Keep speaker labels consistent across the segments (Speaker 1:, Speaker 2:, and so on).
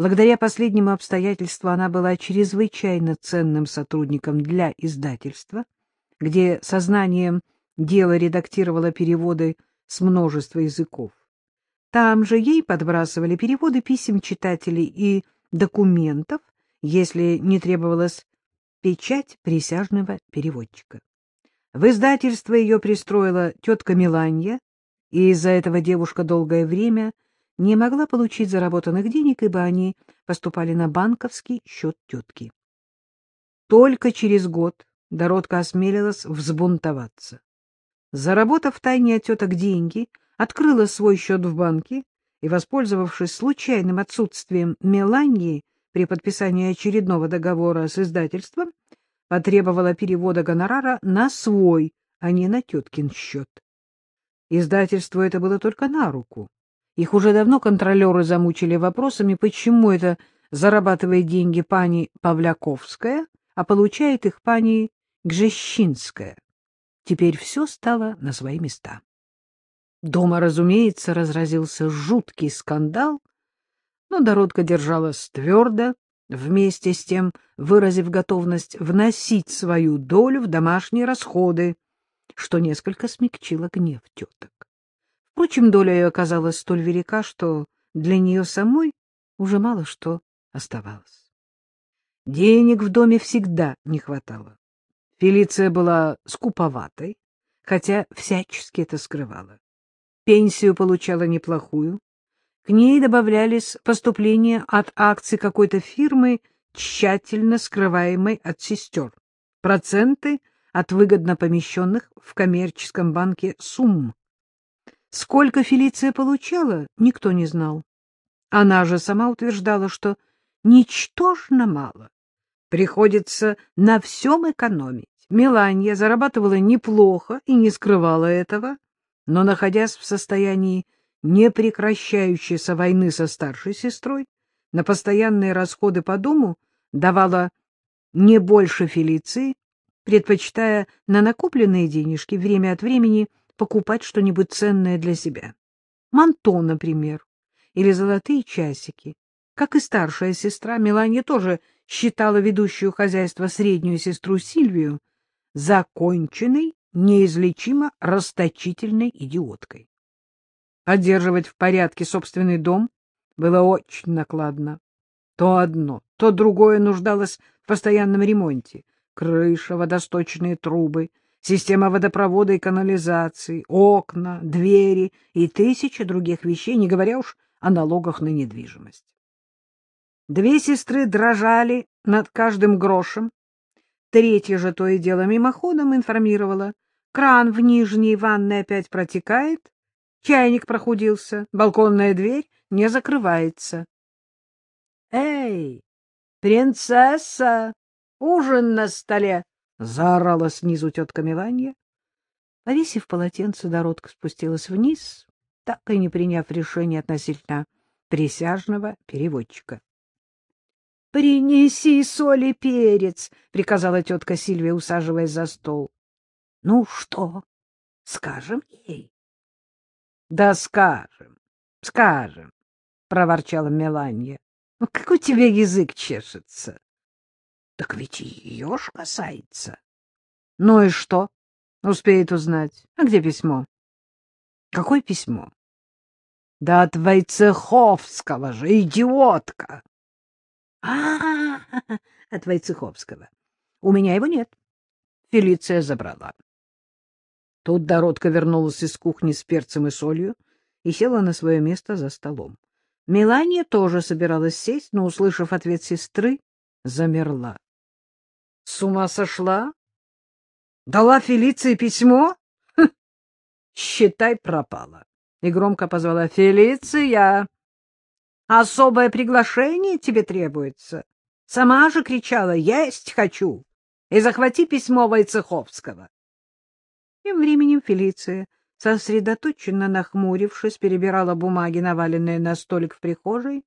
Speaker 1: Благодаря последнему обстоятельству она была чрезвычайно ценным сотрудником для издательства, где сознанием дела редактировала переводы с множества языков. Там же ей подбрасывали переводы писем читателей и документов, если не требовалась печать присяжного переводчика. В издательство ее пристроила тетка Миланья, и из-за этого девушка долгое время не могла получить заработанных денег, ибо они поступали на банковский счет тетки. Только через год Доротка осмелилась взбунтоваться. Заработав тайне от теток деньги, открыла свой счет в банке и, воспользовавшись случайным отсутствием Мелании при подписании очередного договора с издательством, потребовала перевода гонорара на свой, а не на теткин счет. Издательству это было только на руку. Их уже давно контролеры замучили вопросами, почему это зарабатывает деньги пани Павляковская, а получает их пани Гжещинская. Теперь все стало на свои места. Дома, разумеется, разразился жуткий скандал, но Дородка держалась твердо, вместе с тем выразив готовность вносить свою долю в домашние расходы, что несколько смягчило гнев теток. Впрочем, доля ее оказалась столь велика, что для нее самой уже мало что оставалось. Денег в доме всегда не хватало. Фелиция была скуповатой, хотя всячески это скрывала. Пенсию получала неплохую. К ней добавлялись поступления от акций какой-то фирмы, тщательно скрываемой от сестер, проценты от выгодно помещенных в коммерческом банке сумм. Сколько Фелиция получала, никто не знал. Она же сама утверждала, что ничтожно мало. Приходится на всем экономить. Меланья зарабатывала неплохо и не скрывала этого но, находясь в состоянии непрекращающейся войны со старшей сестрой, на постоянные расходы по дому давала не больше Фелиции, предпочитая на накопленные денежки время от времени покупать что-нибудь ценное для себя. Манто, например, или золотые часики. Как и старшая сестра, Мелания тоже считала ведущую хозяйство среднюю сестру Сильвию законченной неизлечимо расточительной идиоткой. Поддерживать в порядке собственный дом было очень накладно. То одно, то другое нуждалось в постоянном ремонте. Крыша, водосточные трубы, система водопровода и канализации, окна, двери и тысячи других вещей, не говоря уж о налогах на недвижимость. Две сестры дрожали над каждым грошем, Третья же то и дело мимоходом информировала. Кран в нижней ванной опять протекает, чайник прохудился, балконная дверь не закрывается. — Эй, принцесса, ужин на столе! — заорала снизу тетка Меланья. Повесив полотенце, Доротка спустилась вниз, так и не приняв решения относительно присяжного переводчика. — Принеси соль и перец, — приказала тетка Сильвия, усаживаясь за стол. — Ну что, скажем ей? — Да скажем, скажем, — проворчала Меланья. Как у тебя язык чешется? — Так ведь ее ж касается. — Ну и что? Успеет узнать. А где письмо? — Какое письмо? — Да от Войцеховского же, идиотка! А, от Войцеховского. У меня его нет. Фелиция забрала. Тут Доротка вернулась из кухни с перцем и солью и села на свое место за столом. Мелания тоже собиралась сесть, но, услышав ответ сестры, замерла. — С ума сошла? Дала Фелиции письмо? Хм. Считай, пропала. И громко позвала Фелиция. Особое приглашение тебе требуется. Сама же кричала «Есть хочу!» и захвати письмо Войцеховского. Тем временем Фелиция, сосредоточенно нахмурившись, перебирала бумаги, наваленные на столик в прихожей,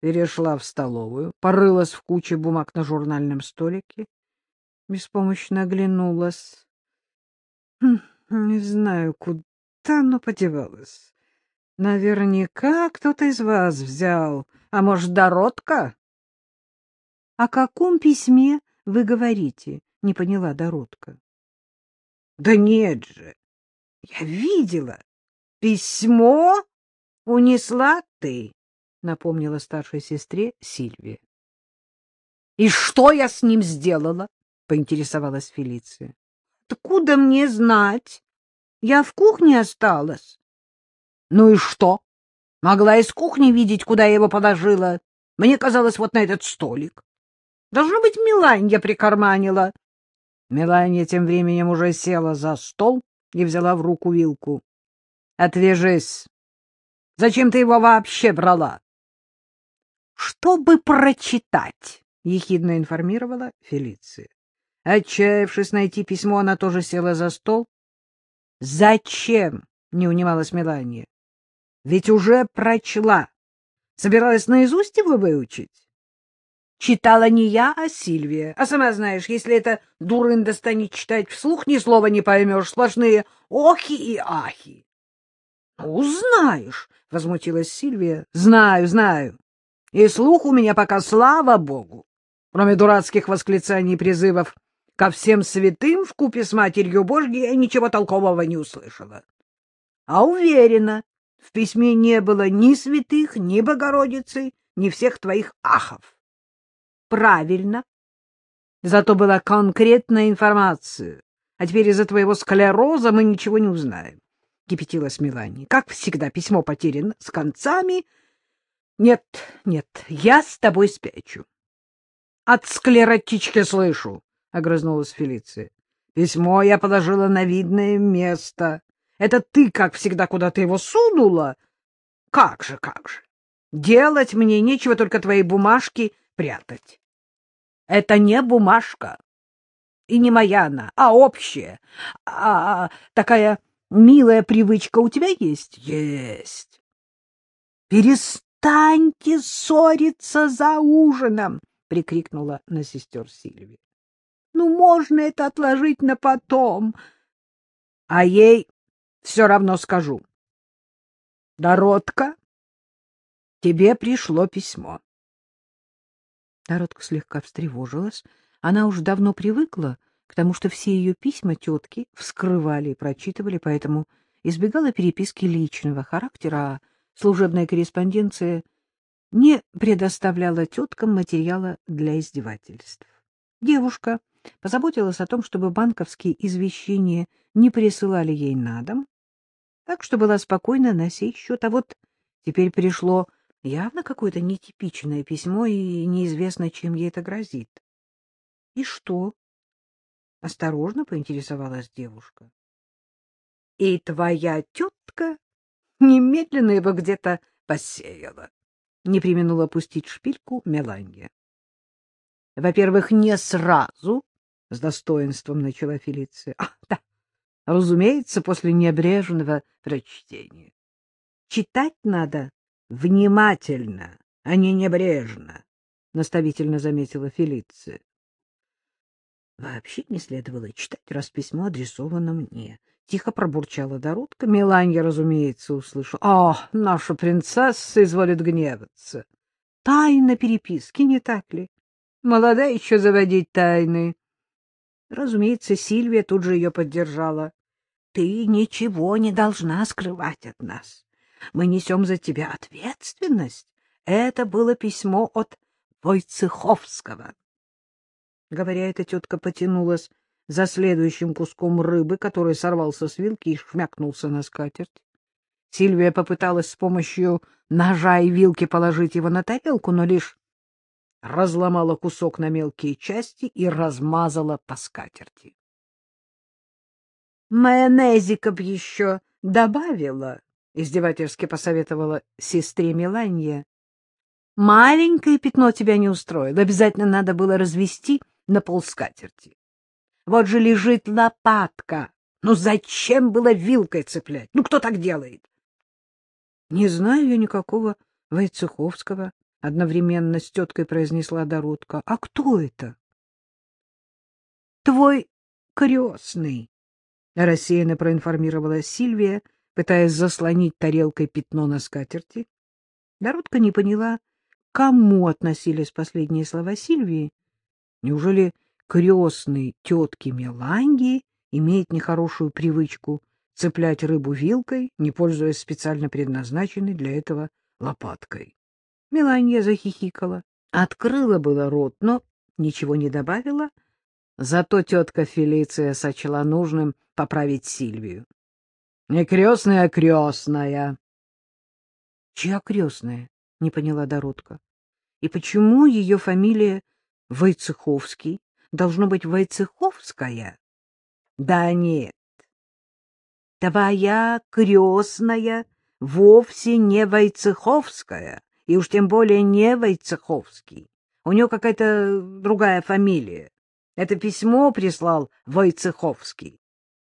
Speaker 1: перешла в столовую, порылась в куче бумаг на журнальном столике, беспомощно оглянулась. Хм, не знаю, куда оно подевалось. Наверняка кто-то из вас взял А может, Доротка? — О каком письме вы говорите? — не поняла Доротка. — Да нет же! Я видела. Письмо унесла ты, — напомнила старшей сестре Сильвия. — И что я с ним сделала? — поинтересовалась Фелиция. — Откуда мне знать? Я в кухне осталась. — Ну и что? Могла из кухни видеть, куда я его положила. Мне казалось, вот на этот столик. Должно быть, Миланья прикарманила. Меланья тем временем уже села за стол и взяла в руку вилку. — Отвяжись. Зачем ты его вообще брала? — Чтобы прочитать, — ехидно информировала Фелиция. Отчаявшись найти письмо, она тоже села за стол. — Зачем? — не унималась Мелания. — Ведь уже прочла. Собиралась наизусть его выучить? Читала не я, а Сильвия. А сама знаешь, если эта дурында станет читать вслух, ни слова не поймешь, сплошные охи и ахи. — Ну, знаешь, — возмутилась Сильвия. — Знаю, знаю. И слух у меня пока, слава богу, кроме дурацких восклицаний и призывов ко всем святым в купе с Матерью Божьей, я ничего толкового не услышала. А уверена, в письме не было ни святых, ни Богородицы, ни всех твоих ахов. Правильно. Зато была конкретная информация. А теперь из-за твоего склероза мы ничего не узнаем. Кипятилась Мелания. Как всегда, письмо потеряно с концами. Нет, нет, я с тобой спячу. От склеротички слышу, — огрызнулась Фелиция. Письмо я положила на видное место. Это ты, как всегда, куда-то его сунула? Как же, как же. Делать мне нечего, только твои бумажки прятать. Это не бумажка. И не моя она, а общая. А, а такая милая привычка у тебя есть? Есть. Перестаньте ссориться за ужином, прикрикнула на сестер Сильвия. Ну, можно это отложить на потом. А ей все равно скажу. Доротка, тебе пришло письмо. Народка слегка встревожилась. Она уж давно привыкла к тому, что все ее письма тетки вскрывали и прочитывали, поэтому избегала переписки личного характера, а служебная корреспонденция не предоставляла теткам материала для издевательств. Девушка позаботилась о том, чтобы банковские извещения не присылали ей на дом, так что была спокойна на сей счет. А вот теперь пришло Явно какое-то нетипичное письмо, и неизвестно, чем ей это грозит. — И что? — осторожно поинтересовалась девушка. — И твоя тетка немедленно его где-то посеяла. Не применула пустить шпильку Меланья. — Во-первых, не сразу, — с достоинством начала Фелиция. — А, да, разумеется, после небрежного прочтения. Читать надо Внимательно, а не небрежно, — наставительно заметила Фелиция. Вообще не следовало читать, раз письмо адресовано мне. Тихо пробурчала Доротка. Меланья, разумеется, услышала. — А, наша принцесса изволит гневаться. Тайна переписки, не так ли? Молодая еще заводить тайны. Разумеется, Сильвия тут же ее поддержала. — Ты ничего не должна скрывать от нас. Мы несем за тебя ответственность. Это было письмо от Войцеховского. Говоря это, тетка потянулась за следующим куском рыбы, который сорвался с вилки и шмякнулся на скатерть. Сильвия попыталась с помощью ножа и вилки положить его на тарелку, но лишь разломала кусок на мелкие части и размазала по скатерти. — Майонезика б еще добавила, — издевательски посоветовала сестре Меланья. — Маленькое пятно тебя не устроит. Обязательно надо было развести на полскатерти. Вот же лежит лопатка. Ну зачем было вилкой цеплять? Ну кто так делает? — Не знаю я никакого Войцеховского, — одновременно с теткой произнесла Доротка. — А кто это? — Твой крестный, — рассеянно проинформировала Сильвия, — пытаясь заслонить тарелкой пятно на скатерти. Народка не поняла, кому относились последние слова Сильвии? Неужели крестный тетки Меланги имеет нехорошую привычку цеплять рыбу вилкой, не пользуясь специально предназначенной для этого лопаткой? Меланья захихикала, открыла было рот, но ничего не добавила, зато тетка Фелиция сочла нужным поправить Сильвию. — Не крестная, а крестная. — Чья крестная? — не поняла Доротка. — И почему ее фамилия Войцеховский? Должно быть Войцеховская? — Да нет. Твоя крестная вовсе не Войцеховская, и уж тем более не Войцеховский. У нее какая-то другая фамилия. Это письмо прислал Войцеховский.